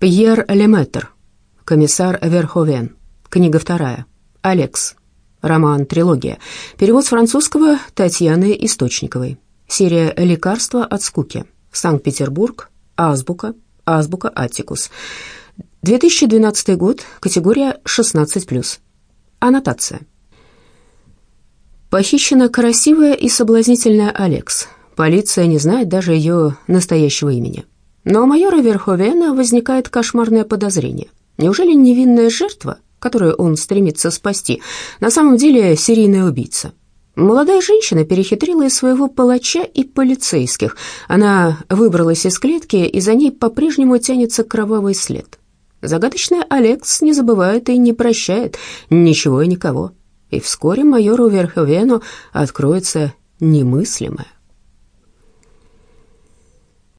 Пьер Леметр. Комиссар Верховен. Книга вторая. Алекс. Роман-трилогия. Перевод с французского Татьяны Источниковой. Серия «Лекарства от скуки». Санкт-Петербург. Азбука. Азбука Аттикус. 2012 год. Категория 16+. Аннотация. Похищена красивая и соблазнительная Алекс. Полиция не знает даже ее настоящего имени. Но у майора Верховена возникает кошмарное подозрение. Неужели невинная жертва, которую он стремится спасти, на самом деле серийная убийца? Молодая женщина перехитрила и своего палача, и полицейских. Она выбралась из клетки, и за ней по-прежнему тянется кровавый след. Загадочная Алекс не забывает и не прощает ничего и никого. И вскоре майору Верховену откроется немыслимое.